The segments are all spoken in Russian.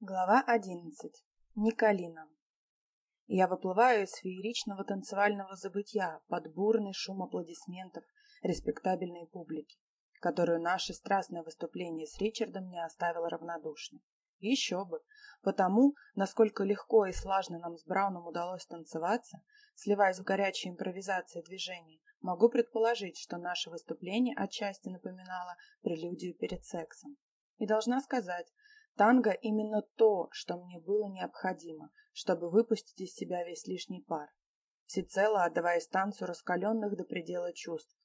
Глава одиннадцать. Николина. Я выплываю из фееричного танцевального забытья под бурный шум аплодисментов респектабельной публики, которую наше страстное выступление с Ричардом не оставило равнодушной. Еще бы, потому, насколько легко и слажно нам с Брауном удалось танцеваться, сливаясь в горячие импровизации движений, могу предположить, что наше выступление отчасти напоминало прелюдию перед сексом. И должна сказать, Танго именно то, что мне было необходимо, чтобы выпустить из себя весь лишний пар, всецело отдаваясь танцу раскаленных до предела чувств.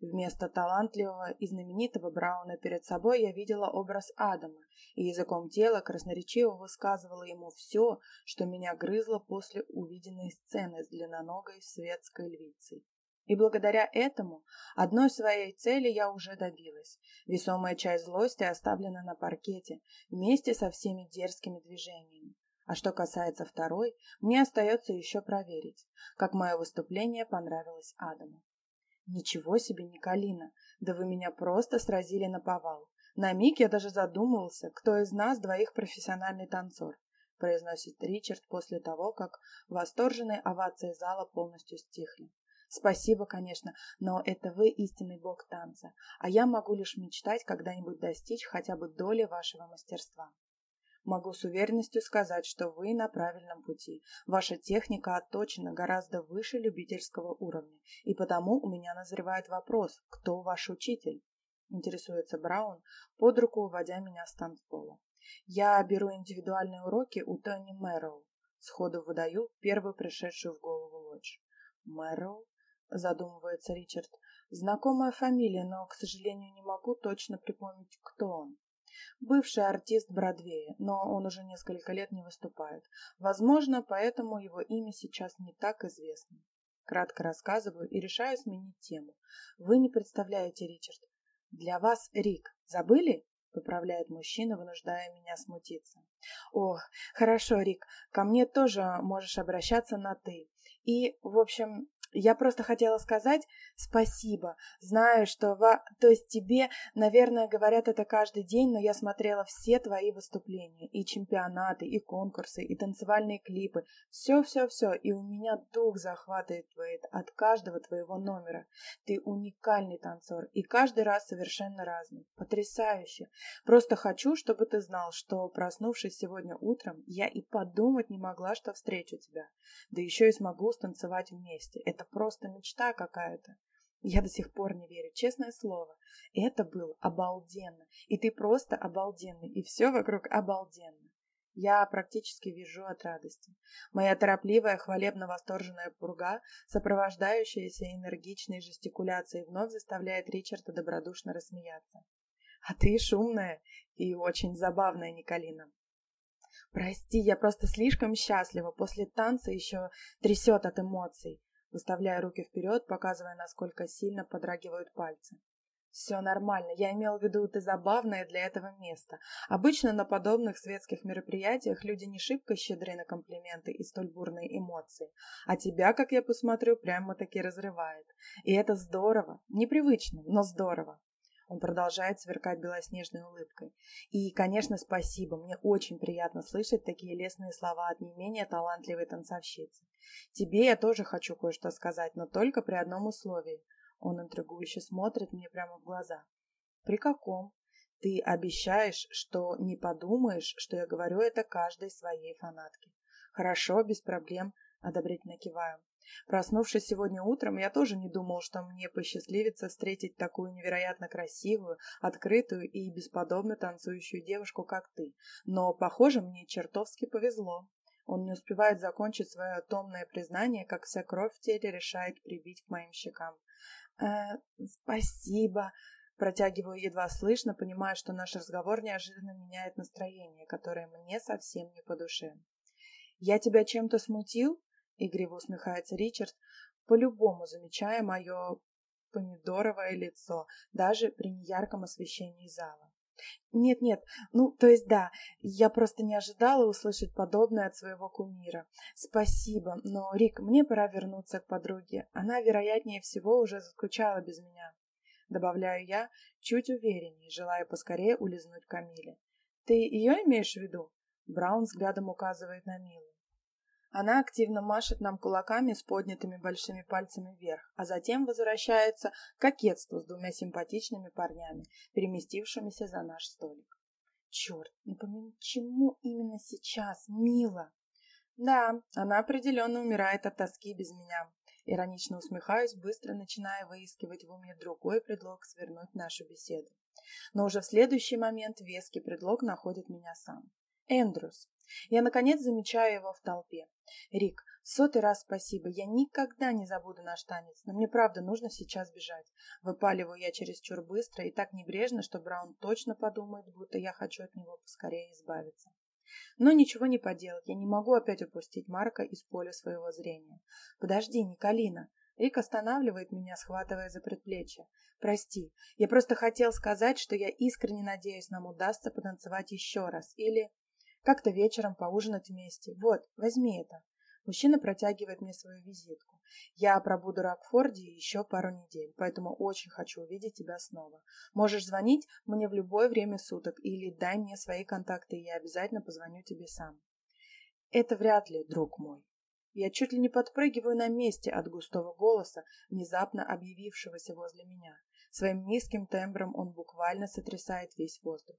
Вместо талантливого и знаменитого Брауна перед собой я видела образ Адама и языком тела красноречиво высказывала ему все, что меня грызло после увиденной сцены с длинноногой светской львицей. И благодаря этому одной своей цели я уже добилась. Весомая часть злости оставлена на паркете вместе со всеми дерзкими движениями. А что касается второй, мне остается еще проверить, как мое выступление понравилось Адаму. Ничего себе, Николина, да вы меня просто сразили на повал. На миг я даже задумывался, кто из нас двоих профессиональный танцор, произносит Ричард после того, как восторженные овации зала полностью стихли. Спасибо, конечно, но это вы истинный бог танца, а я могу лишь мечтать когда-нибудь достичь хотя бы доли вашего мастерства. Могу с уверенностью сказать, что вы на правильном пути. Ваша техника отточена гораздо выше любительского уровня, и потому у меня назревает вопрос, кто ваш учитель? Интересуется Браун, под руку уводя меня с танцпола. Я беру индивидуальные уроки у Тони Мэроу. Сходу выдаю первую пришедшую в голову лодж. Мэроу? Задумывается Ричард. Знакомая фамилия, но, к сожалению, не могу точно припомнить, кто он. Бывший артист Бродвея, но он уже несколько лет не выступает. Возможно, поэтому его имя сейчас не так известно. Кратко рассказываю и решаю сменить тему. Вы не представляете, Ричард. Для вас Рик. Забыли? Поправляет мужчина, вынуждая меня смутиться. О, хорошо, Рик. Ко мне тоже можешь обращаться на «ты». И, в общем, я просто хотела сказать спасибо. Знаю, что во... То есть тебе, наверное, говорят это каждый день, но я смотрела все твои выступления. И чемпионаты, и конкурсы, и танцевальные клипы. Все-все-все. И у меня дух захватывает от каждого твоего номера. Ты уникальный танцор. И каждый раз совершенно разный. Потрясающе. Просто хочу, чтобы ты знал, что, проснувшись сегодня утром, я и подумать не могла, что встречу тебя. Да еще и смогу станцевать вместе. Это просто мечта какая-то. Я до сих пор не верю, честное слово. Это было обалденно. И ты просто обалденный. И все вокруг обалденно. Я практически вижу от радости. Моя торопливая, хвалебно-восторженная пурга, сопровождающаяся энергичной жестикуляцией, вновь заставляет Ричарда добродушно рассмеяться. А ты шумная и очень забавная, Николина. Прости, я просто слишком счастлива. После танца еще трясет от эмоций выставляя руки вперед, показывая, насколько сильно подрагивают пальцы. «Все нормально. Я имел в виду, ты забавная для этого места. Обычно на подобных светских мероприятиях люди не шибко щедры на комплименты и столь бурные эмоции. А тебя, как я посмотрю, прямо-таки разрывает. И это здорово. Непривычно, но здорово. Он продолжает сверкать белоснежной улыбкой. И, конечно, спасибо. Мне очень приятно слышать такие лестные слова от не менее талантливой танцовщицы. Тебе я тоже хочу кое-что сказать, но только при одном условии. Он интригующе смотрит мне прямо в глаза. При каком? Ты обещаешь, что не подумаешь, что я говорю это каждой своей фанатке. Хорошо, без проблем, одобрительно киваю. Проснувшись сегодня утром, я тоже не думал, что мне посчастливится встретить такую невероятно красивую, открытую и бесподобно танцующую девушку, как ты. Но, похоже, мне чертовски повезло. Он не успевает закончить свое томное признание, как вся кровь в теле решает прибить к моим щекам. «Э, «Спасибо», Протягиваю едва слышно, понимая, что наш разговор неожиданно меняет настроение, которое мне совсем не по душе. «Я тебя чем-то смутил?» Игриво усмехается Ричард, по-любому замечая мое помидоровое лицо, даже при неярком освещении зала. Нет-нет, ну, то есть да, я просто не ожидала услышать подобное от своего кумира. Спасибо, но, Рик, мне пора вернуться к подруге. Она, вероятнее всего, уже заскучала без меня. Добавляю я, чуть увереннее, желая поскорее улизнуть Камиле. Ты ее имеешь в виду? Браун взглядом указывает на Милу. Она активно машет нам кулаками с поднятыми большими пальцами вверх, а затем возвращается к кокетству с двумя симпатичными парнями, переместившимися за наш столик. Черт, не помню, почему именно сейчас, мило. Да, она определенно умирает от тоски без меня. Иронично усмехаюсь, быстро начиная выискивать в уме другой предлог свернуть нашу беседу. Но уже в следующий момент веский предлог находит меня сам. Эндрюс. Я, наконец, замечаю его в толпе. Рик, сотый раз спасибо. Я никогда не забуду наш танец, но мне правда нужно сейчас бежать. Выпаливаю я чересчур быстро и так небрежно, что Браун точно подумает, будто я хочу от него поскорее избавиться. Но ничего не поделать, я не могу опять упустить Марка из поля своего зрения. Подожди, Николина. Рик останавливает меня, схватывая за предплечье. Прости, я просто хотел сказать, что я искренне надеюсь, нам удастся потанцевать еще раз. Или... Как-то вечером поужинать вместе. Вот, возьми это. Мужчина протягивает мне свою визитку. Я пробуду в Рокфорде еще пару недель, поэтому очень хочу увидеть тебя снова. Можешь звонить мне в любое время суток или дай мне свои контакты, и я обязательно позвоню тебе сам. Это вряд ли, друг мой. Я чуть ли не подпрыгиваю на месте от густого голоса, внезапно объявившегося возле меня. Своим низким тембром он буквально сотрясает весь воздух.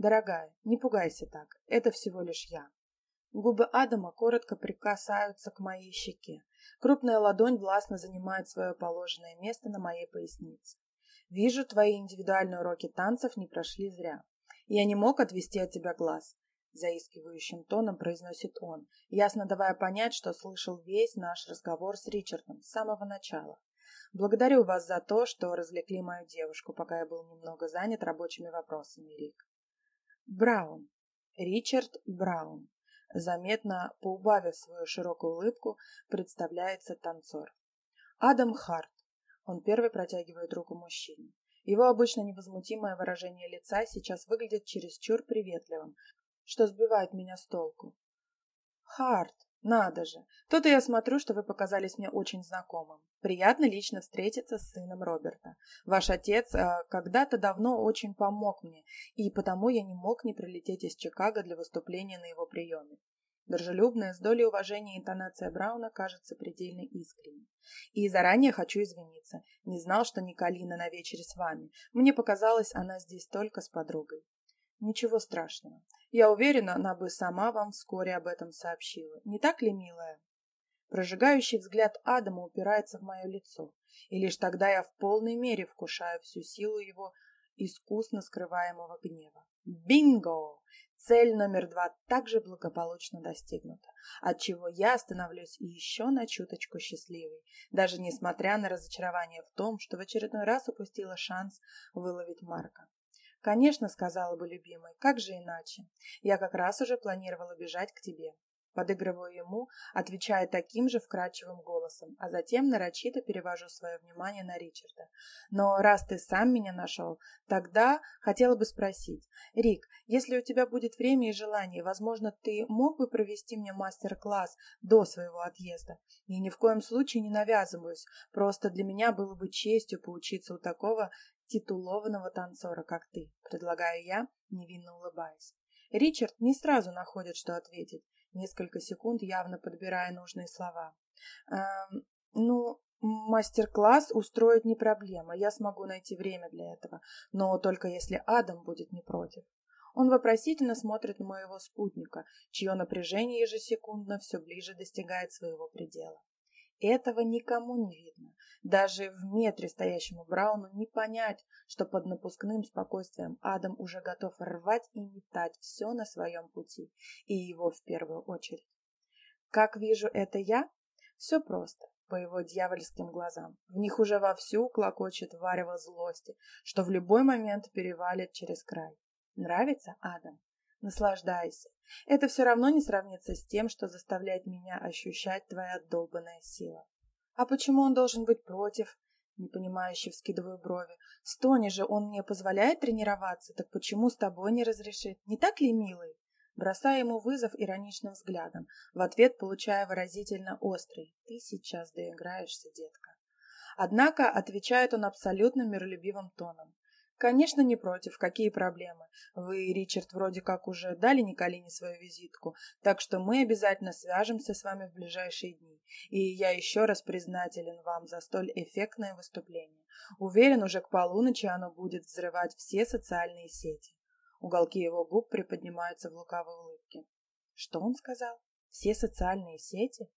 «Дорогая, не пугайся так, это всего лишь я». Губы Адама коротко прикасаются к моей щеке. Крупная ладонь властно занимает свое положенное место на моей пояснице. «Вижу, твои индивидуальные уроки танцев не прошли зря. Я не мог отвести от тебя глаз», — заискивающим тоном произносит он, ясно давая понять, что слышал весь наш разговор с Ричардом с самого начала. «Благодарю вас за то, что развлекли мою девушку, пока я был немного занят рабочими вопросами, Рик. Браун. Ричард Браун. Заметно поубавив свою широкую улыбку, представляется танцор. Адам Харт. Он первый протягивает руку мужчине. Его обычно невозмутимое выражение лица сейчас выглядит чересчур приветливым, что сбивает меня с толку. Харт, надо же. Тут я смотрю, что вы показались мне очень знакомым. Приятно лично встретиться с сыном Роберта. Ваш отец э, когда-то давно очень помог мне, и потому я не мог не прилететь из Чикаго для выступления на его приеме. Дружелюбная, с долей уважения интонация Брауна кажется предельно искренней. И заранее хочу извиниться. Не знал, что Николина на вечере с вами. Мне показалось, она здесь только с подругой. Ничего страшного. Я уверена, она бы сама вам вскоре об этом сообщила. Не так ли, милая? Прожигающий взгляд Адама упирается в мое лицо, и лишь тогда я в полной мере вкушаю всю силу его искусно скрываемого гнева. Бинго! Цель номер два также благополучно достигнута, отчего я становлюсь еще на чуточку счастливой, даже несмотря на разочарование в том, что в очередной раз упустила шанс выловить Марка. «Конечно», — сказала бы любимый, — «как же иначе? Я как раз уже планировала бежать к тебе. Подыгрываю ему, отвечая таким же вкрадчивым голосом, а затем нарочито перевожу свое внимание на Ричарда. Но раз ты сам меня нашел, тогда хотела бы спросить. Рик, если у тебя будет время и желание, возможно, ты мог бы провести мне мастер-класс до своего отъезда? Я ни в коем случае не навязываюсь, просто для меня было бы честью поучиться у такого титулованного танцора, как ты, предлагаю я, невинно улыбаясь. Ричард не сразу находит, что ответить несколько секунд, явно подбирая нужные слова. «Эм, «Ну, мастер-класс устроить не проблема, я смогу найти время для этого, но только если Адам будет не против». Он вопросительно смотрит на моего спутника, чье напряжение ежесекундно все ближе достигает своего предела. Этого никому не видно. Даже в метре стоящему Брауну не понять, что под напускным спокойствием Адам уже готов рвать и метать все на своем пути, и его в первую очередь. Как вижу это я? Все просто, по его дьявольским глазам. В них уже вовсю клокочет варево злости, что в любой момент перевалит через край. Нравится, Адам? Наслаждайся. Это все равно не сравнится с тем, что заставляет меня ощущать твоя долбанная сила. А почему он должен быть против? Непонимающе вскидываю брови. Стони же он мне позволяет тренироваться, так почему с тобой не разрешит? Не так ли, милый? Бросаю ему вызов ироничным взглядом, в ответ получая выразительно острый. Ты сейчас доиграешься, детка. Однако отвечает он абсолютно миролюбивым тоном. Конечно, не против. Какие проблемы? Вы, Ричард, вроде как уже дали Николине свою визитку, так что мы обязательно свяжемся с вами в ближайшие дни. И я еще раз признателен вам за столь эффектное выступление. Уверен, уже к полуночи оно будет взрывать все социальные сети. Уголки его губ приподнимаются в лукавой улыбке. Что он сказал? Все социальные сети?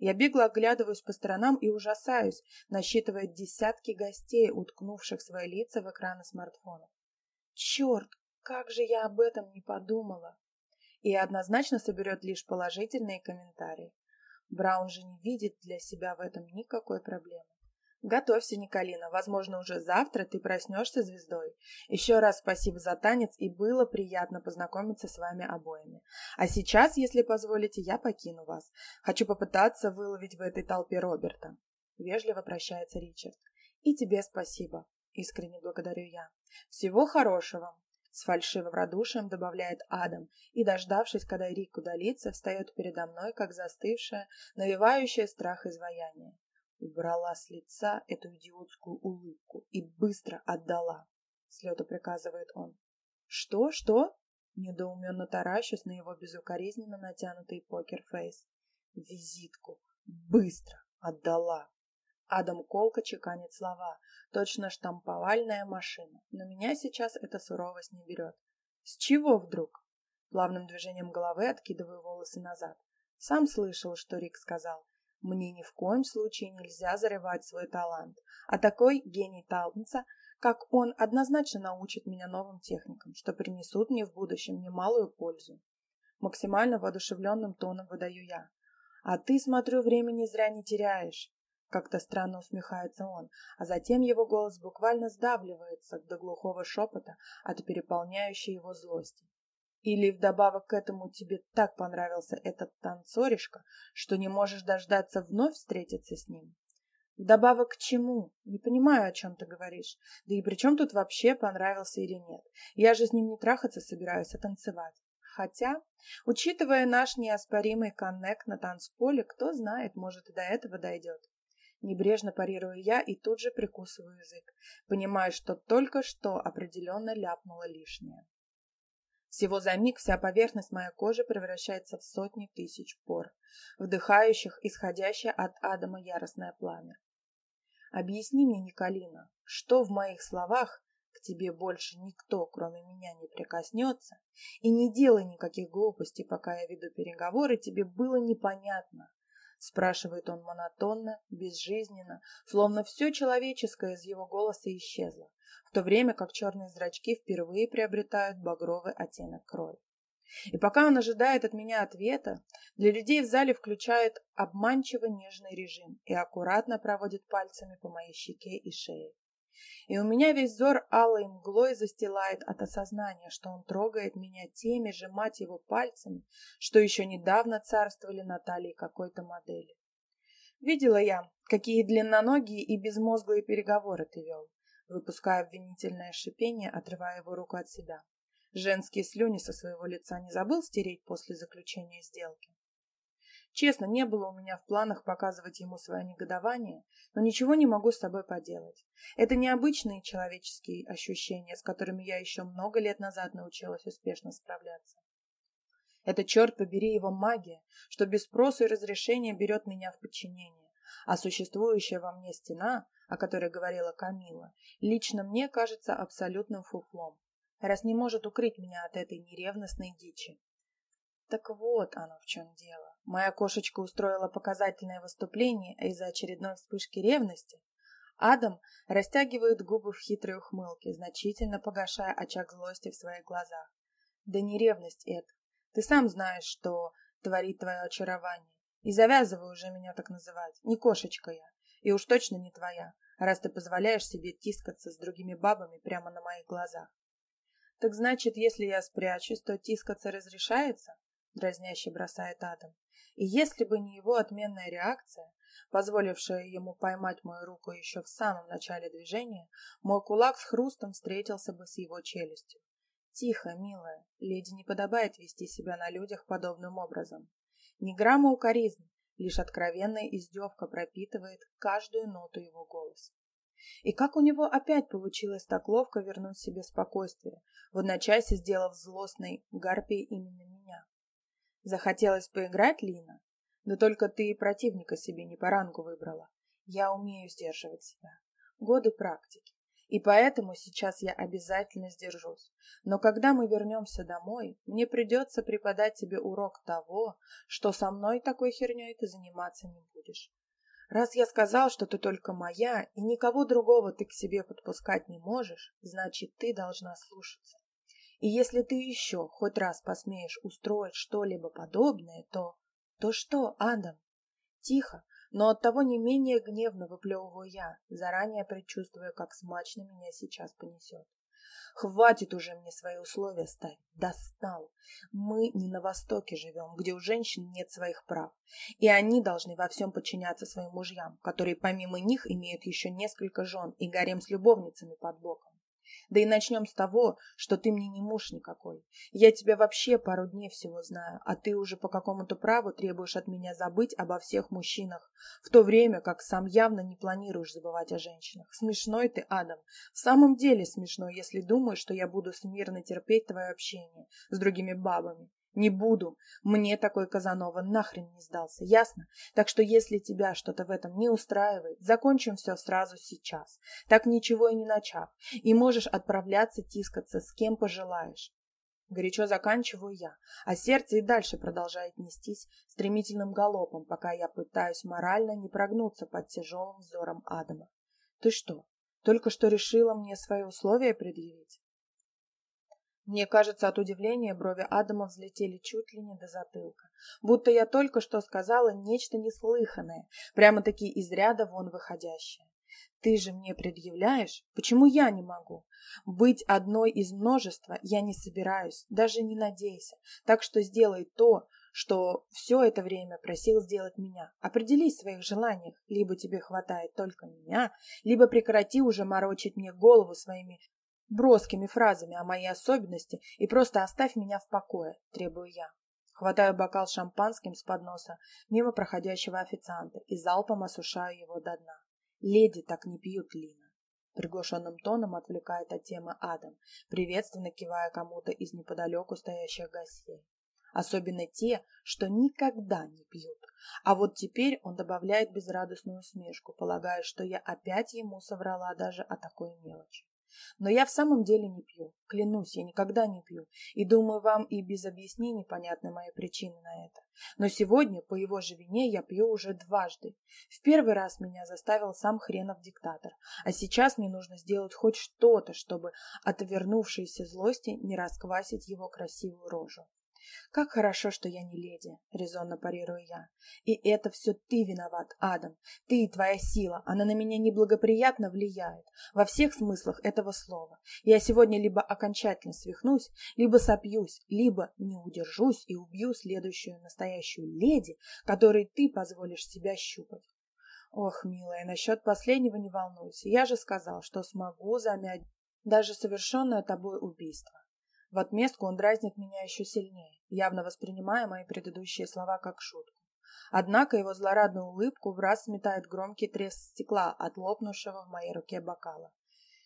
Я бегло оглядываюсь по сторонам и ужасаюсь, насчитывая десятки гостей, уткнувших свои лица в экраны смартфонов. Черт, как же я об этом не подумала! И однозначно соберет лишь положительные комментарии. Браун же не видит для себя в этом никакой проблемы. Готовься, Николина, возможно, уже завтра ты проснешься звездой. Еще раз спасибо за танец, и было приятно познакомиться с вами обоими. А сейчас, если позволите, я покину вас. Хочу попытаться выловить в этой толпе Роберта. Вежливо прощается Ричард. И тебе спасибо. Искренне благодарю я. Всего хорошего. С фальшивым радушием добавляет Адам, и, дождавшись, когда Рик удалится, встает передо мной, как застывшая, навевающая страх изваяние убрала с лица эту идиотскую улыбку и быстро отдала. Слета приказывает он. Что? Что? Недоуменно таращусь на его безукоризненно натянутый покер-фейс. Визитку. Быстро отдала. Адам колко чеканит слова. Точно штамповальная машина. Но меня сейчас эта суровость не берет. С чего вдруг? Плавным движением головы откидываю волосы назад. Сам слышал, что Рик сказал. Мне ни в коем случае нельзя зарывать свой талант, а такой гений танца, как он, однозначно научит меня новым техникам, что принесут мне в будущем немалую пользу. Максимально воодушевленным тоном выдаю я. А ты, смотрю, времени зря не теряешь. Как-то странно усмехается он, а затем его голос буквально сдавливается до глухого шепота от переполняющей его злости. Или вдобавок к этому тебе так понравился этот танцоришка, что не можешь дождаться вновь встретиться с ним? Вдобавок к чему? Не понимаю, о чем ты говоришь. Да и при чем тут вообще понравился или нет? Я же с ним не трахаться собираюсь, а танцевать. Хотя, учитывая наш неоспоримый коннект на танцполе, кто знает, может и до этого дойдет. Небрежно парирую я и тут же прикусываю язык, понимая, что только что определенно ляпнула лишнее. Всего за миг вся поверхность моей кожи превращается в сотни тысяч пор, вдыхающих исходящее от Адама яростное пламя. Объясни мне, Николина, что в моих словах к тебе больше никто, кроме меня, не прикоснется, и не делай никаких глупостей, пока я веду переговоры, тебе было непонятно. Спрашивает он монотонно, безжизненно, словно все человеческое из его голоса исчезло, в то время как черные зрачки впервые приобретают багровый оттенок крови. И пока он ожидает от меня ответа, для людей в зале включает обманчиво нежный режим и аккуратно проводит пальцами по моей щеке и шее. И у меня весь взор алой мглой застилает от осознания, что он трогает меня теми же, мать его, пальцами, что еще недавно царствовали на талии какой-то модели. Видела я, какие длинноногие и безмозглые переговоры ты вел выпуская обвинительное шипение, отрывая его руку от себя. Женские слюни со своего лица не забыл стереть после заключения сделки. Честно, не было у меня в планах показывать ему свое негодование, но ничего не могу с собой поделать. Это необычные человеческие ощущения, с которыми я еще много лет назад научилась успешно справляться. Это, черт побери, его магия, что без спроса и разрешения берет меня в подчинение, а существующая во мне стена о которой говорила Камила, лично мне кажется абсолютным фуфлом, раз не может укрыть меня от этой неревностной дичи. Так вот оно в чем дело. Моя кошечка устроила показательное выступление из-за очередной вспышки ревности. Адам растягивает губы в хитрой ухмылке, значительно погашая очаг злости в своих глазах. Да не ревность это. Ты сам знаешь, что творит твое очарование. И завязывай уже меня так называть. Не кошечка я. И уж точно не твоя, раз ты позволяешь себе тискаться с другими бабами прямо на моих глазах. Так значит, если я спрячусь, то тискаться разрешается? Дразняще бросает Адам. И если бы не его отменная реакция, позволившая ему поймать мою руку еще в самом начале движения, мой кулак с хрустом встретился бы с его челюстью. Тихо, милая, леди не подобает вести себя на людях подобным образом. Ни грамма укоризны, Лишь откровенная издевка пропитывает каждую ноту его голоса. И как у него опять получилось так ловко вернуть себе спокойствие, в одночасье сделав злостной гарпией именно меня. Захотелось поиграть, Лина? Да только ты и противника себе не по рангу выбрала. Я умею сдерживать себя. Годы практики. И поэтому сейчас я обязательно сдержусь. Но когда мы вернемся домой, мне придется преподать тебе урок того, что со мной такой херней ты заниматься не будешь. Раз я сказал, что ты только моя, и никого другого ты к себе подпускать не можешь, значит, ты должна слушаться. И если ты еще хоть раз посмеешь устроить что-либо подобное, то... То что, Адам? Тихо, но оттого не менее гневно выплевываю я, заранее предчувствуя, как смачно меня сейчас понесет. Хватит уже мне свои условия ставить. Достал. Мы не на Востоке живем, где у женщин нет своих прав. И они должны во всем подчиняться своим мужьям, которые помимо них имеют еще несколько жен и гарем с любовницами под боком. Да и начнем с того, что ты мне не муж никакой. Я тебя вообще пару дней всего знаю, а ты уже по какому-то праву требуешь от меня забыть обо всех мужчинах, в то время как сам явно не планируешь забывать о женщинах. Смешной ты, Адам. В самом деле смешно, если думаешь, что я буду смирно терпеть твое общение с другими бабами. Не буду. Мне такой Казанова нахрен не сдался, ясно? Так что если тебя что-то в этом не устраивает, закончим все сразу сейчас, так ничего и не начав, и можешь отправляться тискаться с кем пожелаешь. Горячо заканчиваю я, а сердце и дальше продолжает нестись стремительным галопом, пока я пытаюсь морально не прогнуться под тяжелым взором Адама. Ты что, только что решила мне свои условия предъявить? Мне кажется, от удивления брови Адама взлетели чуть ли не до затылка. Будто я только что сказала нечто неслыханное, прямо-таки из ряда вон выходящее. Ты же мне предъявляешь? Почему я не могу? Быть одной из множества я не собираюсь, даже не надейся. Так что сделай то, что все это время просил сделать меня. Определись в своих желаниях. Либо тебе хватает только меня, либо прекрати уже морочить мне голову своими броскими фразами о моей особенности и просто оставь меня в покое, требую я. Хватаю бокал шампанским с подноса мимо проходящего официанта и залпом осушаю его до дна. Леди так не пьют, Лина. Приглушенным тоном отвлекает от темы Адам, приветственно кивая кому-то из неподалеку стоящих гостей. Особенно те, что никогда не пьют. А вот теперь он добавляет безрадостную усмешку, полагая, что я опять ему соврала даже о такой мелочи. Но я в самом деле не пью. Клянусь, я никогда не пью. И думаю, вам и без объяснений понятны мои причины на это. Но сегодня, по его же вине, я пью уже дважды. В первый раз меня заставил сам хренов диктатор. А сейчас мне нужно сделать хоть что-то, чтобы от вернувшейся злости не расквасить его красивую рожу. «Как хорошо, что я не леди», — резонно парирую я. «И это все ты виноват, Адам. Ты и твоя сила. Она на меня неблагоприятно влияет. Во всех смыслах этого слова. Я сегодня либо окончательно свихнусь, либо сопьюсь, либо не удержусь и убью следующую настоящую леди, которой ты позволишь себя щупать. Ох, милая, насчет последнего не волнуйся. Я же сказал, что смогу замять даже совершенное тобой убийство. В отместку он дразнит меня еще сильнее, явно воспринимая мои предыдущие слова как шутку. Однако его злорадную улыбку в раз сметает громкий треск стекла от лопнувшего в моей руке бокала.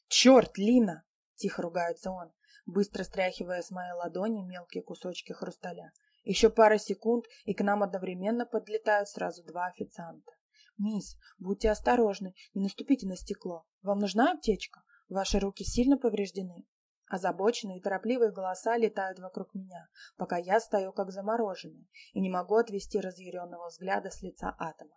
«Черт, Лина!» — тихо ругается он, быстро стряхивая с моей ладони мелкие кусочки хрусталя. Еще пара секунд, и к нам одновременно подлетают сразу два официанта. «Мисс, будьте осторожны, не наступите на стекло. Вам нужна аптечка? Ваши руки сильно повреждены?» Озабоченные и торопливые голоса летают вокруг меня, пока я стою как замороженная и не могу отвести разъяренного взгляда с лица атома.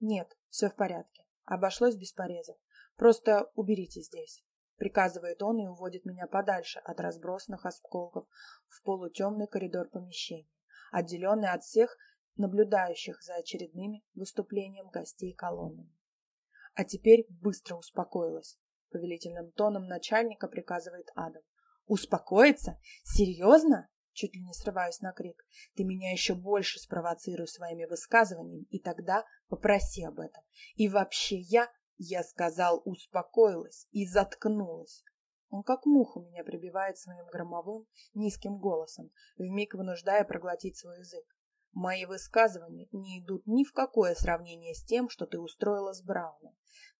Нет, все в порядке. Обошлось без порезов. Просто уберите здесь. Приказывает он и уводит меня подальше от разбросанных осколков в полутемный коридор помещения, отделенный от всех наблюдающих за очередными выступлением гостей колоннами. А теперь быстро успокоилась. Повелительным тоном начальника приказывает Адам. Успокоиться? Серьезно? Чуть ли не срываюсь на крик. Ты меня еще больше спровоцируй своими высказываниями, и тогда попроси об этом. И вообще я, я сказал, успокоилась и заткнулась. Он как муху меня прибивает своим громовым, низким голосом, вмиг вынуждая проглотить свой язык. Мои высказывания не идут ни в какое сравнение с тем, что ты устроила с Брауном.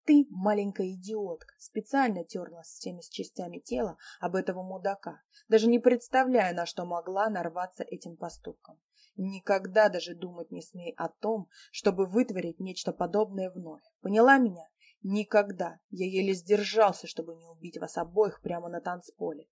Ты, маленькая идиотка, специально терлась всеми частями тела об этого мудака, даже не представляя, на что могла нарваться этим поступком. Никогда даже думать не смей о том, чтобы вытворить нечто подобное вновь. Поняла меня? Никогда. Я еле сдержался, чтобы не убить вас обоих прямо на танцполе.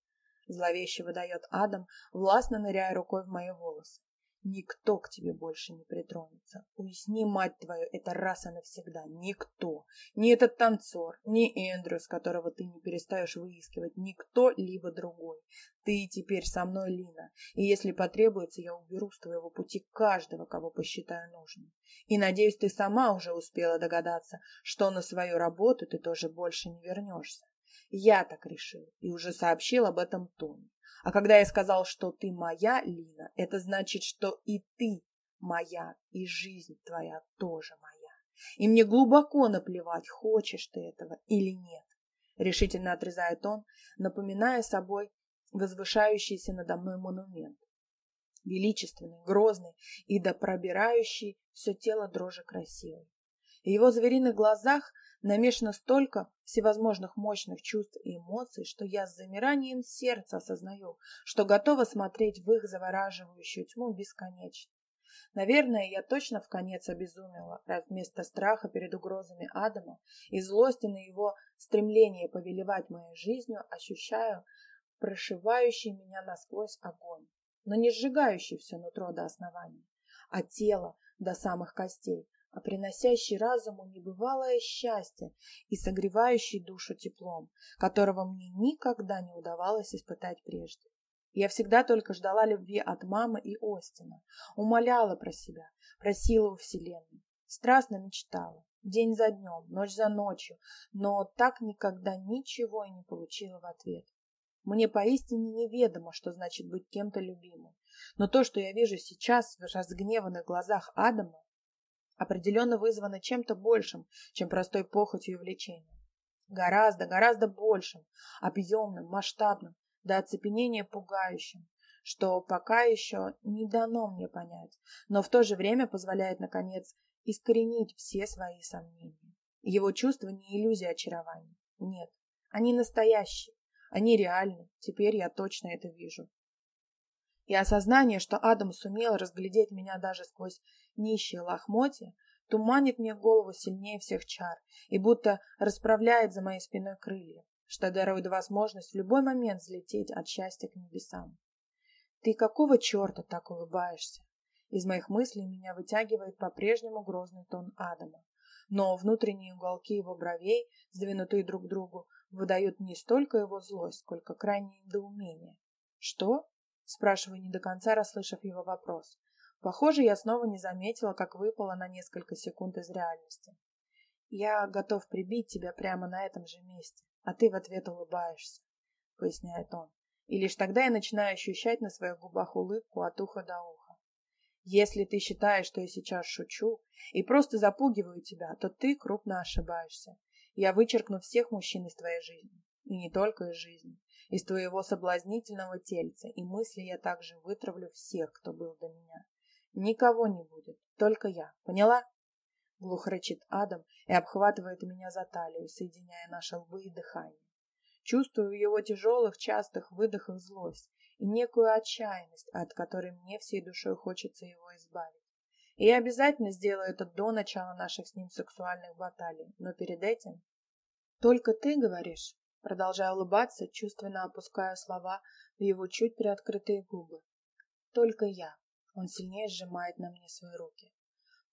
Зловеще выдает Адам, властно ныряя рукой в мои волосы. Никто к тебе больше не притронется. Уясни, мать твою, это раз и навсегда. Никто. Ни этот танцор, ни Эндрюс, которого ты не перестаешь выискивать, никто либо другой. Ты теперь со мной, Лина, и если потребуется, я уберу с твоего пути каждого, кого посчитаю нужным. И, надеюсь, ты сама уже успела догадаться, что на свою работу ты тоже больше не вернешься. Я так решил и уже сообщил об этом Тони. А когда я сказал, что ты моя, Лина, это значит, что и ты моя, и жизнь твоя тоже моя. И мне глубоко наплевать, хочешь ты этого или нет. Решительно отрезает он, напоминая собой возвышающийся надо мной монумент. Величественный, грозный и до пробирающий все тело дрожи красивый. В его звериных глазах намешано столько всевозможных мощных чувств и эмоций, что я с замиранием сердца осознаю, что готова смотреть в их завораживающую тьму бесконечно. Наверное, я точно в конец обезумела, раз вместо страха перед угрозами Адама и злости на его стремление повелевать моей жизнью ощущаю прошивающий меня насквозь огонь, но не сжигающий все нутро до основания, а тело до самых костей, а приносящий разуму небывалое счастье и согревающий душу теплом, которого мне никогда не удавалось испытать прежде. Я всегда только ждала любви от мамы и Остина, умоляла про себя, просила у Вселенной, страстно мечтала, день за днем, ночь за ночью, но так никогда ничего и не получила в ответ. Мне поистине неведомо, что значит быть кем-то любимым, но то, что я вижу сейчас в разгневанных глазах Адама, определенно вызвано чем-то большим, чем простой похотью и влечением. Гораздо, гораздо большим, объемным, масштабным, до оцепенения пугающим, что пока еще не дано мне понять, но в то же время позволяет, наконец, искоренить все свои сомнения. Его чувства не иллюзия очарования. Нет, они настоящие, они реальны, теперь я точно это вижу. И осознание, что Адам сумел разглядеть меня даже сквозь нищие лохмотья, туманит мне голову сильнее всех чар и будто расправляет за моей спиной крылья, что дарует возможность в любой момент взлететь от счастья к небесам. Ты какого черта так улыбаешься? Из моих мыслей меня вытягивает по-прежнему грозный тон Адама. Но внутренние уголки его бровей, сдвинутые друг к другу, выдают не столько его злость, сколько крайнее недоумение. Что? Спрашиваю, не до конца расслышав его вопрос. Похоже, я снова не заметила, как выпала на несколько секунд из реальности. «Я готов прибить тебя прямо на этом же месте, а ты в ответ улыбаешься», — поясняет он. И лишь тогда я начинаю ощущать на своих губах улыбку от уха до уха. Если ты считаешь, что я сейчас шучу и просто запугиваю тебя, то ты крупно ошибаешься. Я вычеркну всех мужчин из твоей жизни. И не только из жизни из твоего соблазнительного тельца, и мысли я также вытравлю всех, кто был до меня. Никого не будет, только я. Поняла? Глухо рычит Адам и обхватывает меня за талию, соединяя наши лбы и дыхание. Чувствую в его тяжелых, частых выдохах злость и некую отчаянность, от которой мне всей душой хочется его избавить. И я обязательно сделаю это до начала наших с ним сексуальных баталий, но перед этим... Только ты говоришь, продолжая улыбаться, чувственно опуская слова в его чуть приоткрытые губы. Только я. Он сильнее сжимает на мне свои руки.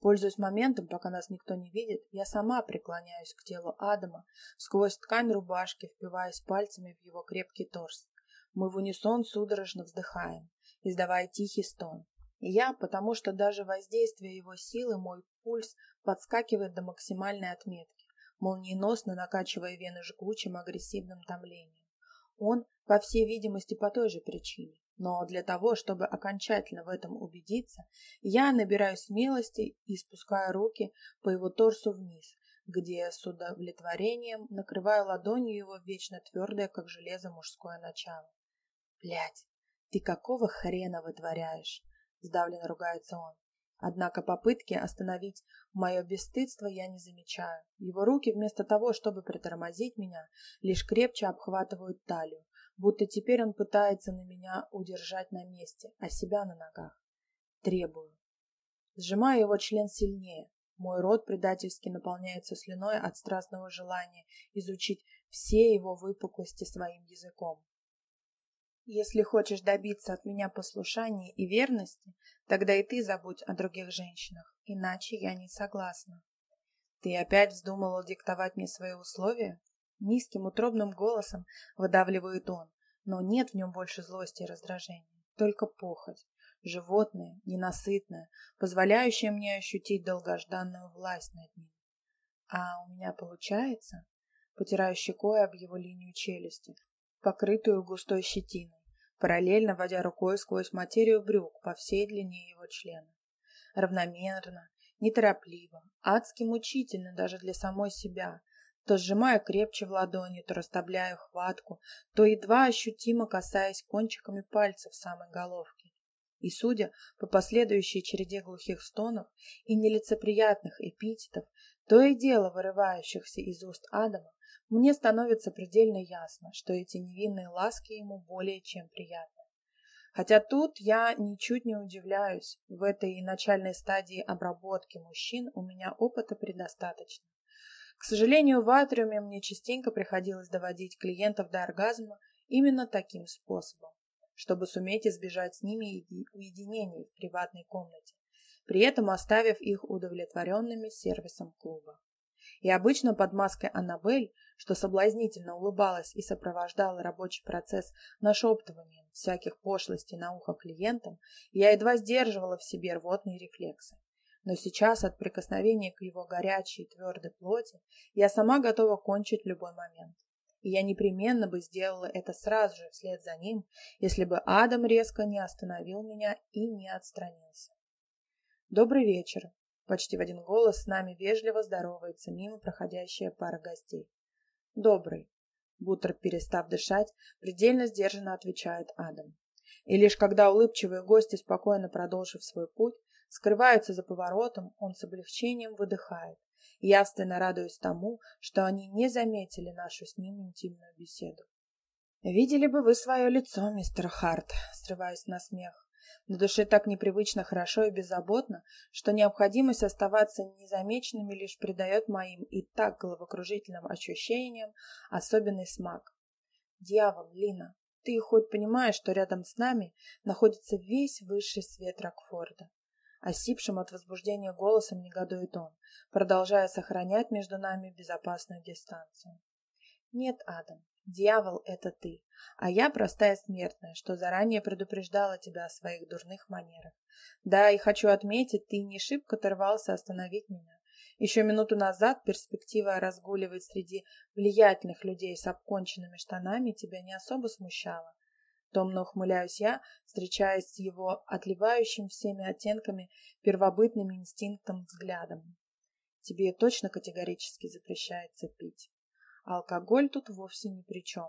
Пользуясь моментом, пока нас никто не видит, я сама преклоняюсь к телу Адама, сквозь ткань рубашки, впиваясь пальцами в его крепкий торс. Мы в унисон судорожно вздыхаем, издавая тихий стон. И я, потому что даже воздействие его силы, мой пульс подскакивает до максимальной отметки молниеносно накачивая вены жгучим агрессивным томлением. Он, по всей видимости, по той же причине. Но для того, чтобы окончательно в этом убедиться, я набираю смелости и спускаю руки по его торсу вниз, где с удовлетворением накрываю ладонью его вечно твердое, как железо, мужское начало. Блять, ты какого хрена вытворяешь? Сдавленно ругается он. Однако попытки остановить мое бесстыдство я не замечаю. Его руки, вместо того, чтобы притормозить меня, лишь крепче обхватывают талию, будто теперь он пытается на меня удержать на месте, а себя на ногах. Требую. Сжимаю его член сильнее. Мой рот предательски наполняется слюной от страстного желания изучить все его выпуклости своим языком. Если хочешь добиться от меня послушания и верности, тогда и ты забудь о других женщинах, иначе я не согласна. Ты опять вздумала диктовать мне свои условия? Низким утробным голосом выдавливает он, но нет в нем больше злости и раздражения, только похоть, животное, ненасытное, позволяющее мне ощутить долгожданную власть над ним. А у меня получается, потираю щекой об его линию челюсти, покрытую густой щетиной, параллельно водя рукой сквозь материю брюк по всей длине его члена. Равномерно, неторопливо, адски мучительно даже для самой себя, то сжимая крепче в ладони, то расставляя хватку, то едва ощутимо касаясь кончиками пальцев самой головки. И, судя по последующей череде глухих стонов и нелицеприятных эпитетов, то и дело вырывающихся из уст Адама, мне становится предельно ясно, что эти невинные ласки ему более чем приятны. Хотя тут я ничуть не удивляюсь, в этой начальной стадии обработки мужчин у меня опыта предостаточно. К сожалению, в атриуме мне частенько приходилось доводить клиентов до оргазма именно таким способом, чтобы суметь избежать с ними уединений в приватной комнате, при этом оставив их удовлетворенными сервисом клуба. И обычно под маской Аннабель, что соблазнительно улыбалась и сопровождала рабочий процесс нашептыванием всяких пошлостей на ухо клиентам, я едва сдерживала в себе рвотные рефлексы. Но сейчас от прикосновения к его горячей и твердой плоти я сама готова кончить любой момент. И я непременно бы сделала это сразу же вслед за ним, если бы Адам резко не остановил меня и не отстранился. «Добрый вечер», Почти в один голос с нами вежливо здоровается мимо проходящая пара гостей. «Добрый», будто перестав дышать, предельно сдержанно отвечает Адам. И лишь когда улыбчивые гости, спокойно продолжив свой путь, скрываются за поворотом, он с облегчением выдыхает, явственно радуясь тому, что они не заметили нашу с ним интимную беседу. «Видели бы вы свое лицо, мистер Харт», срываясь на смех. На душе так непривычно хорошо и беззаботно, что необходимость оставаться незамеченными лишь придает моим и так головокружительным ощущениям особенный смак. Дьявол, Лина, ты хоть понимаешь, что рядом с нами находится весь высший свет Рокфорда? Осипшим от возбуждения голосом негодует он, продолжая сохранять между нами безопасную дистанцию. Нет, Адам, Дьявол — это ты, а я простая смертная, что заранее предупреждала тебя о своих дурных манерах. Да, и хочу отметить, ты не шибко оторвался остановить меня. Еще минуту назад перспектива разгуливать среди влиятельных людей с обконченными штанами тебя не особо смущала. Томно ухмыляюсь я, встречаясь с его отливающим всеми оттенками первобытным инстинктом взглядом. Тебе точно категорически запрещается пить. Алкоголь тут вовсе ни при чем.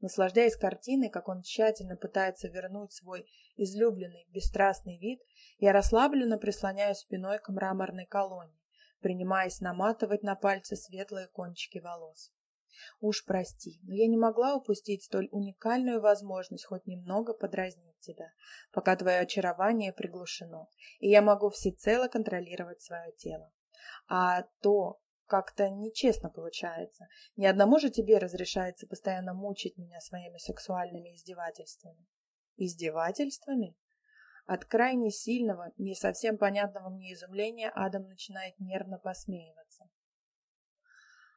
Наслаждаясь картиной, как он тщательно пытается вернуть свой излюбленный бесстрастный вид, я расслабленно прислоняюсь спиной к мраморной колонне, принимаясь наматывать на пальцы светлые кончики волос. Уж прости, но я не могла упустить столь уникальную возможность хоть немного подразнить тебя, пока твое очарование приглушено, и я могу всецело контролировать свое тело. А то, как-то нечестно получается. Ни одному же тебе разрешается постоянно мучить меня своими сексуальными издевательствами. Издевательствами? От крайне сильного, не совсем понятного мне изумления Адам начинает нервно посмеиваться.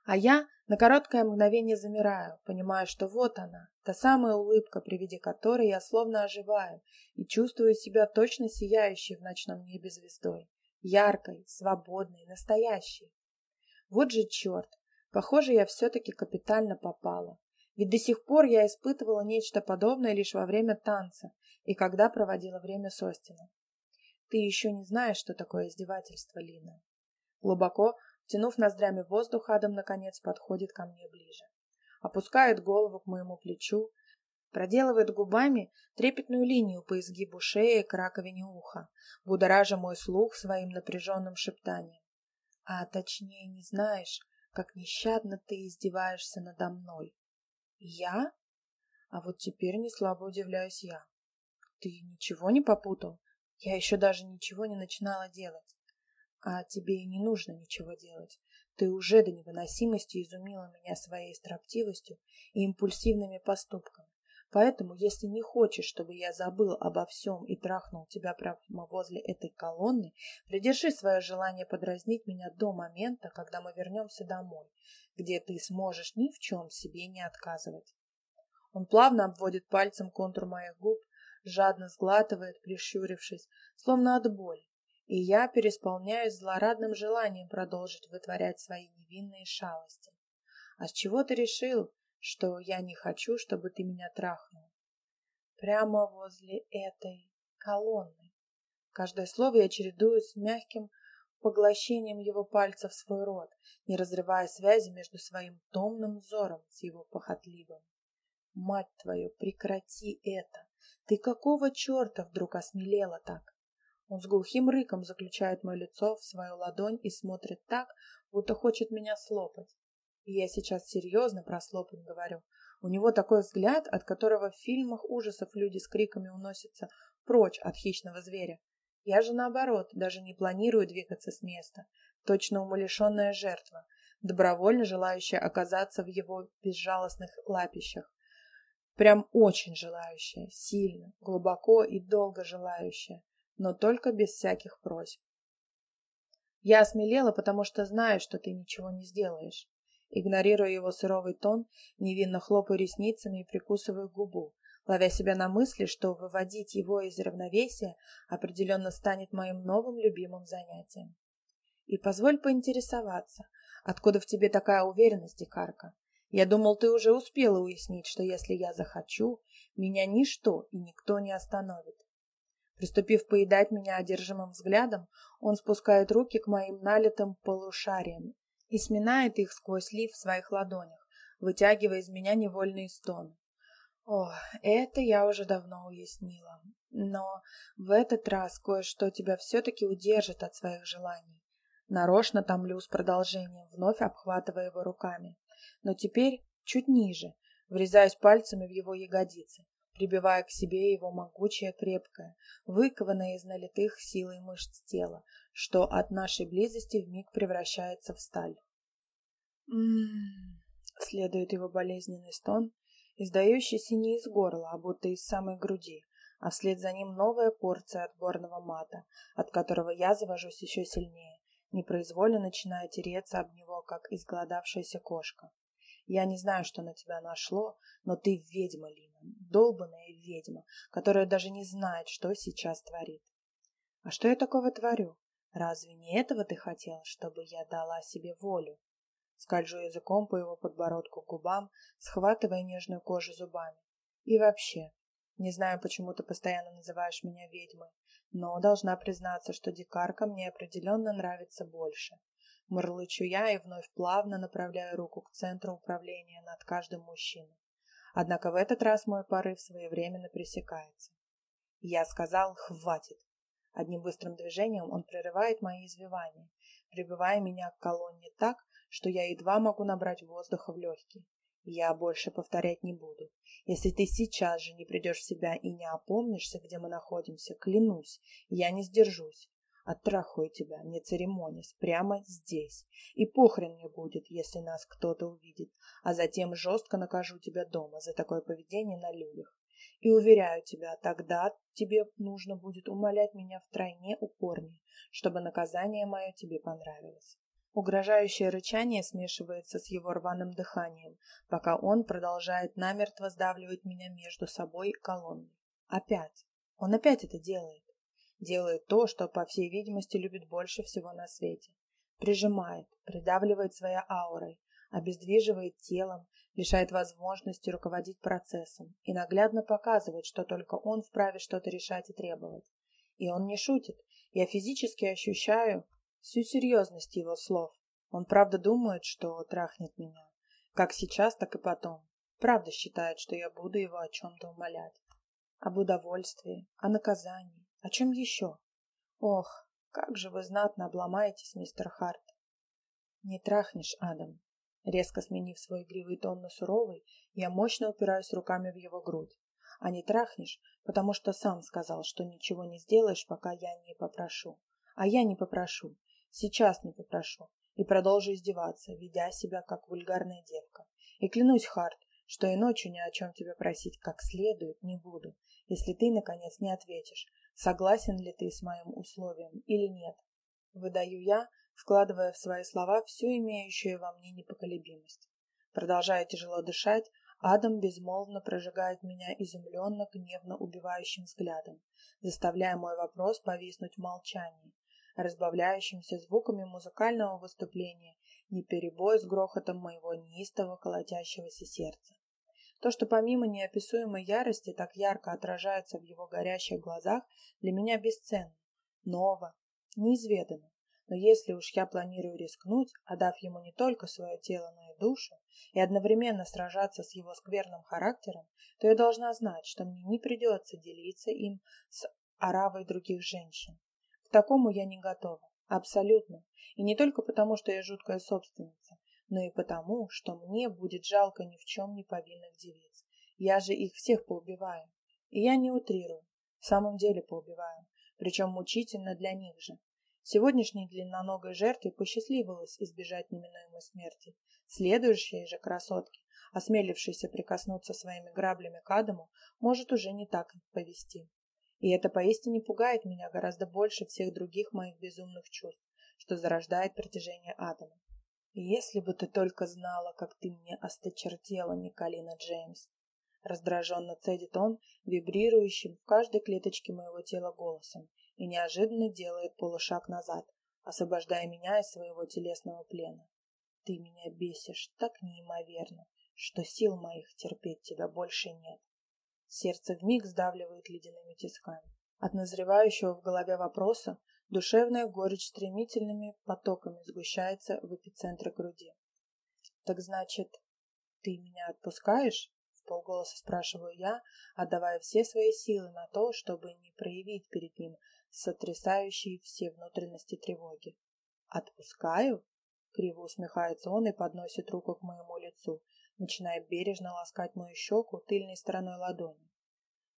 А я на короткое мгновение замираю, понимая, что вот она, та самая улыбка, при виде которой я словно оживаю и чувствую себя точно сияющей в ночном небе звездой, яркой, свободной, настоящей. Вот же черт! Похоже, я все-таки капитально попала. Ведь до сих пор я испытывала нечто подобное лишь во время танца и когда проводила время с Остином. Ты еще не знаешь, что такое издевательство, Лина. Глубоко, втянув ноздрями воздух, Адам наконец подходит ко мне ближе. Опускает голову к моему плечу, проделывает губами трепетную линию по изгибу шеи к раковине уха, будоража мой слух своим напряженным шептанием. А точнее не знаешь, как нещадно ты издеваешься надо мной. Я? А вот теперь не слабо удивляюсь я. Ты ничего не попутал? Я еще даже ничего не начинала делать. А тебе и не нужно ничего делать. Ты уже до невыносимости изумила меня своей строптивостью и импульсивными поступками. Поэтому, если не хочешь, чтобы я забыл обо всем и трахнул тебя прямо возле этой колонны, придержи свое желание подразнить меня до момента, когда мы вернемся домой, где ты сможешь ни в чем себе не отказывать. Он плавно обводит пальцем контур моих губ, жадно сглатывает, прищурившись, словно от боли, и я пересполняюсь злорадным желанием продолжить вытворять свои невинные шалости. А с чего ты решил, что я не хочу, чтобы ты меня трахнул? Прямо возле этой колонны. Каждое слово я чередую с мягким поглощением его пальцев в свой рот, не разрывая связи между своим томным взором с его похотливым. Мать твою, прекрати это! Ты какого черта вдруг осмелела так? Он с глухим рыком заключает мое лицо в свою ладонь и смотрит так, будто хочет меня слопать. И я сейчас серьезно про слопать говорю. У него такой взгляд, от которого в фильмах ужасов люди с криками уносятся прочь от хищного зверя. Я же наоборот, даже не планирую двигаться с места. Точно умалишенная жертва, добровольно желающая оказаться в его безжалостных лапищах. Прям очень желающая, сильно, глубоко и долго желающая, но только без всяких просьб. Я осмелела, потому что знаю, что ты ничего не сделаешь. Игнорируя его сыровый тон, невинно хлопаю ресницами и прикусываю губу, ловя себя на мысли, что выводить его из равновесия определенно станет моим новым любимым занятием. И позволь поинтересоваться, откуда в тебе такая уверенность, Дикарка? Я думал, ты уже успела уяснить, что если я захочу, меня ничто и никто не остановит. Приступив поедать меня одержимым взглядом, он спускает руки к моим налитым полушариям и сминает их сквозь лиф в своих ладонях, вытягивая из меня невольные стоны. О, это я уже давно уяснила. Но в этот раз кое-что тебя все-таки удержит от своих желаний. Нарочно томлю с продолжением, вновь обхватывая его руками но теперь чуть ниже, врезаясь пальцами в его ягодицы, прибивая к себе его могучее, крепкое, выкованное из налитых силой мышц тела, что от нашей близости вмиг превращается в сталь. Следует его болезненный стон, издающийся не из горла, а будто из самой груди, а вслед за ним новая порция отборного мата, от которого я завожусь еще сильнее, непроизвольно начиная тереться об него, как изголодавшаяся кошка. Я не знаю, что на тебя нашло, но ты ведьма, Лина, долбаная ведьма, которая даже не знает, что сейчас творит. А что я такого творю? Разве не этого ты хотел, чтобы я дала себе волю? Скольжу языком по его подбородку губам, схватывая нежную кожу зубами. И вообще, не знаю, почему ты постоянно называешь меня ведьмой, но должна признаться, что дикарка мне определенно нравится больше. Мурлычу я и вновь плавно направляю руку к центру управления над каждым мужчиной. Однако в этот раз мой порыв своевременно пресекается. Я сказал «хватит». Одним быстрым движением он прерывает мои извивания, прибивая меня к колонне так, что я едва могу набрать воздуха в легкие. Я больше повторять не буду. Если ты сейчас же не придешь в себя и не опомнишься, где мы находимся, клянусь, я не сдержусь. Оттрахаю тебя, не церемонясь, прямо здесь. И похрен мне будет, если нас кто-то увидит, а затем жестко накажу тебя дома за такое поведение на людях. И уверяю тебя, тогда тебе нужно будет умолять меня втройне упорнее, чтобы наказание мое тебе понравилось. Угрожающее рычание смешивается с его рваным дыханием, пока он продолжает намертво сдавливать меня между собой и колонной. Опять. Он опять это делает. Делает то, что, по всей видимости, любит больше всего на свете. Прижимает, придавливает своей аурой, обездвиживает телом, лишает возможности руководить процессом и наглядно показывает, что только он вправе что-то решать и требовать. И он не шутит. Я физически ощущаю всю серьезность его слов. Он правда думает, что трахнет меня. Как сейчас, так и потом. правда считает, что я буду его о чем-то умолять. Об удовольствии, о наказании, о чем еще? Ох, как же вы знатно обломаетесь, мистер Харт. Не трахнешь, Адам. Резко сменив свой игривый тон на суровый, я мощно упираюсь руками в его грудь. А не трахнешь, потому что сам сказал, что ничего не сделаешь, пока я не попрошу. А я не попрошу. Сейчас не попрошу. И продолжу издеваться, ведя себя как вульгарная девка. И клянусь, Харт, что и ночью ни о чем тебя просить как следует не буду, если ты, наконец, не ответишь, согласен ли ты с моим условием или нет. Выдаю я, вкладывая в свои слова всю имеющую во мне непоколебимость. Продолжая тяжело дышать, Адам безмолвно прожигает меня изумленно, гневно убивающим взглядом, заставляя мой вопрос повиснуть в молчании, разбавляющимся звуками музыкального выступления, не перебой с грохотом моего неистово колотящегося сердца. То, что помимо неописуемой ярости так ярко отражается в его горящих глазах, для меня бесценно, ново, неизведанно. Но если уж я планирую рискнуть, отдав ему не только свое тело, но и душу, и одновременно сражаться с его скверным характером, то я должна знать, что мне не придется делиться им с оравой других женщин. К такому я не готова. Абсолютно. И не только потому, что я жуткая собственница, но и потому, что мне будет жалко ни в чем не повинных девиц. Я же их всех поубиваю. И я не утрирую. В самом деле поубиваю. Причем мучительно для них же. Сегодняшней длинноногой жертве посчастливилось избежать неминуемой смерти. Следующей же красотке, осмелившейся прикоснуться своими граблями к Адаму, может уже не так повести. И это поистине пугает меня гораздо больше всех других моих безумных чувств, что зарождает притяжение Адама. «Если бы ты только знала, как ты мне осточертела, Николина Джеймс!» Раздраженно цедит он, вибрирующим в каждой клеточке моего тела голосом, и неожиданно делает полушаг назад, освобождая меня из своего телесного плена. Ты меня бесишь так неимоверно, что сил моих терпеть тебя больше нет. Сердце вмиг сдавливает ледяными тисками. От назревающего в голове вопроса душевная горечь стремительными потоками сгущается в эпицентре груди. Так значит, ты меня отпускаешь? полголоса спрашиваю я, отдавая все свои силы на то, чтобы не проявить перед ним сотрясающие все внутренности тревоги. «Отпускаю?» — криво усмехается он и подносит руку к моему лицу, начиная бережно ласкать мою щеку тыльной стороной ладони.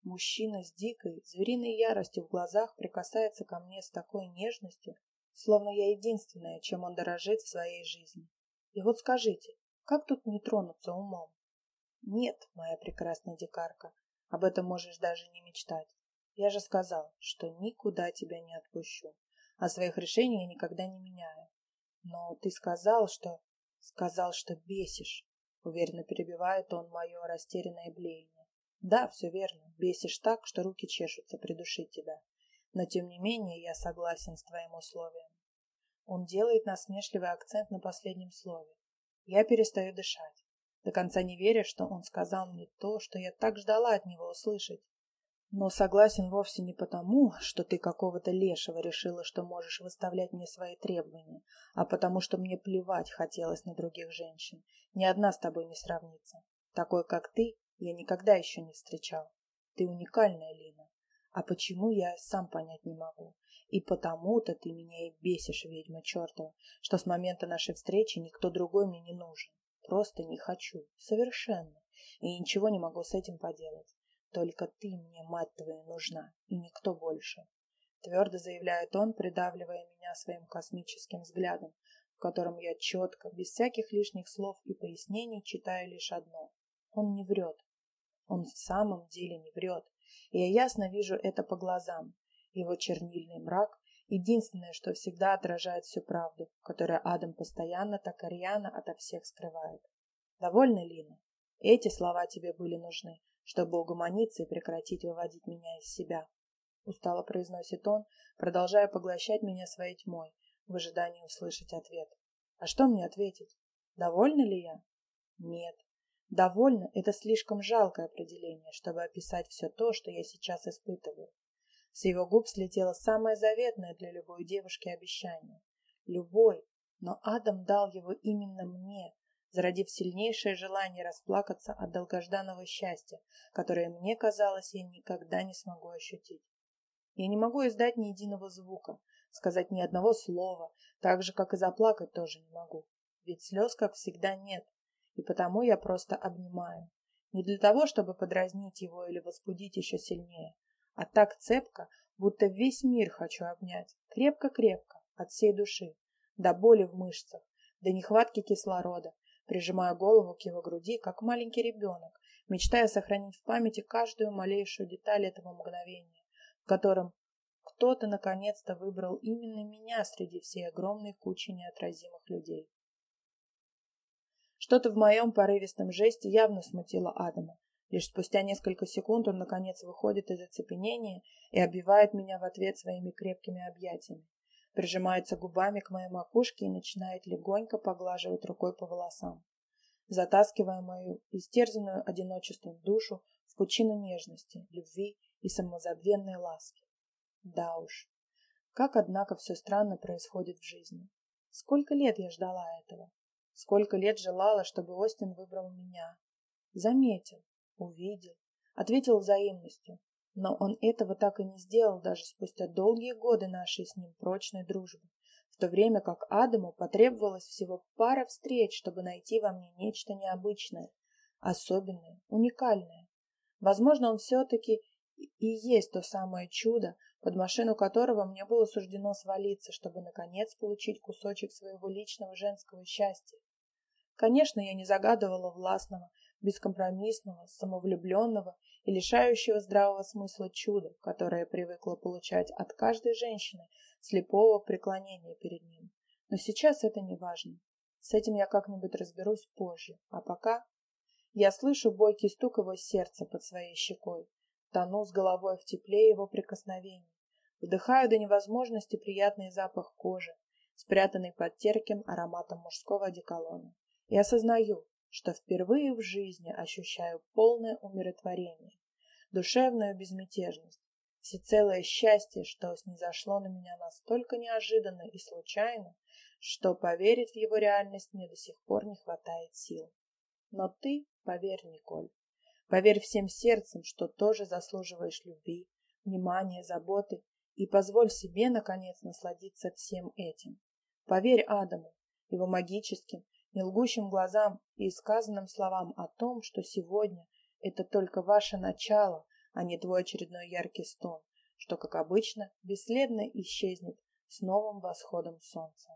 Мужчина с дикой, звериной яростью в глазах прикасается ко мне с такой нежностью, словно я единственная, чем он дорожит в своей жизни. И вот скажите, как тут не тронуться умом? Нет, моя прекрасная дикарка, об этом можешь даже не мечтать. Я же сказал, что никуда тебя не отпущу, а своих решений я никогда не меняю. Но ты сказал, что... Сказал, что бесишь. Уверенно перебивает он мое растерянное блеяние. Да, все верно. Бесишь так, что руки чешутся придушить тебя. Но тем не менее я согласен с твоим условием. Он делает насмешливый акцент на последнем слове. Я перестаю дышать до конца не веря, что он сказал мне то, что я так ждала от него услышать. Но согласен вовсе не потому, что ты какого-то лешего решила, что можешь выставлять мне свои требования, а потому что мне плевать хотелось на других женщин. Ни одна с тобой не сравнится. Такой, как ты, я никогда еще не встречал. Ты уникальная, Лина. А почему, я сам понять не могу. И потому-то ты меня и бесишь, ведьма чертова, что с момента нашей встречи никто другой мне не нужен. Просто не хочу. Совершенно. И ничего не могу с этим поделать. Только ты мне, мать твою, нужна, и никто больше. Твердо заявляет он, придавливая меня своим космическим взглядом, в котором я четко, без всяких лишних слов и пояснений, читаю лишь одно. Он не врет. Он в самом деле не врет. И я ясно вижу это по глазам. Его чернильный мрак Единственное, что всегда отражает всю правду, которую Адам постоянно так рьяно ото всех скрывает. Довольно, Лина? Эти слова тебе были нужны, чтобы угомониться и прекратить выводить меня из себя. Устало произносит он, продолжая поглощать меня своей тьмой, в ожидании услышать ответ. А что мне ответить? Довольна ли я? Нет. Довольно – это слишком жалкое определение, чтобы описать все то, что я сейчас испытываю. С его губ слетело самое заветное для любой девушки обещание. Любой, но Адам дал его именно мне, зародив сильнейшее желание расплакаться от долгожданного счастья, которое мне казалось, я никогда не смогу ощутить. Я не могу издать ни единого звука, сказать ни одного слова, так же, как и заплакать тоже не могу. Ведь слез, как всегда, нет, и потому я просто обнимаю. Не для того, чтобы подразнить его или возбудить еще сильнее, а так цепко, будто весь мир хочу обнять, крепко-крепко, от всей души, до боли в мышцах, до нехватки кислорода, прижимая голову к его груди, как маленький ребенок, мечтая сохранить в памяти каждую малейшую деталь этого мгновения, в котором кто-то наконец-то выбрал именно меня среди всей огромной кучи неотразимых людей. Что-то в моем порывистом жесте явно смутило Адама. Лишь спустя несколько секунд он, наконец, выходит из оцепенения и обвивает меня в ответ своими крепкими объятиями прижимается губами к моей макушке и начинает легонько поглаживать рукой по волосам, затаскивая мою истерзанную одиночеством душу в пучину нежности, любви и самозабвенной ласки. Да уж, как, однако, все странно происходит в жизни. Сколько лет я ждала этого? Сколько лет желала, чтобы Остин выбрал меня? Заметил, увидел, ответил взаимностью, но он этого так и не сделал даже спустя долгие годы нашей с ним прочной дружбы, в то время как Адаму потребовалось всего пара встреч, чтобы найти во мне нечто необычное, особенное, уникальное. Возможно, он все-таки и есть то самое чудо, под машину которого мне было суждено свалиться, чтобы, наконец, получить кусочек своего личного женского счастья. Конечно, я не загадывала властного, бескомпромиссного, самовлюбленного и лишающего здравого смысла чуда, которое привыкла получать от каждой женщины слепого преклонения перед ним. Но сейчас это не важно. С этим я как-нибудь разберусь позже. А пока я слышу бойкий стук его сердца под своей щекой, тону с головой в тепле его прикосновений, вдыхаю до невозможности приятный запах кожи, спрятанный под терпким ароматом мужского одеколона, и осознаю, что впервые в жизни ощущаю полное умиротворение, душевную безмятежность, всецелое счастье, что снизошло на меня настолько неожиданно и случайно, что поверить в его реальность мне до сих пор не хватает сил. Но ты поверь, Николь, поверь всем сердцем, что тоже заслуживаешь любви, внимания, заботы, и позволь себе, наконец, насладиться всем этим. Поверь Адаму, его магическим, нелгущим глазам и сказанным словам о том, что сегодня это только ваше начало, а не твой очередной яркий стон, что, как обычно, бесследно исчезнет с новым восходом солнца.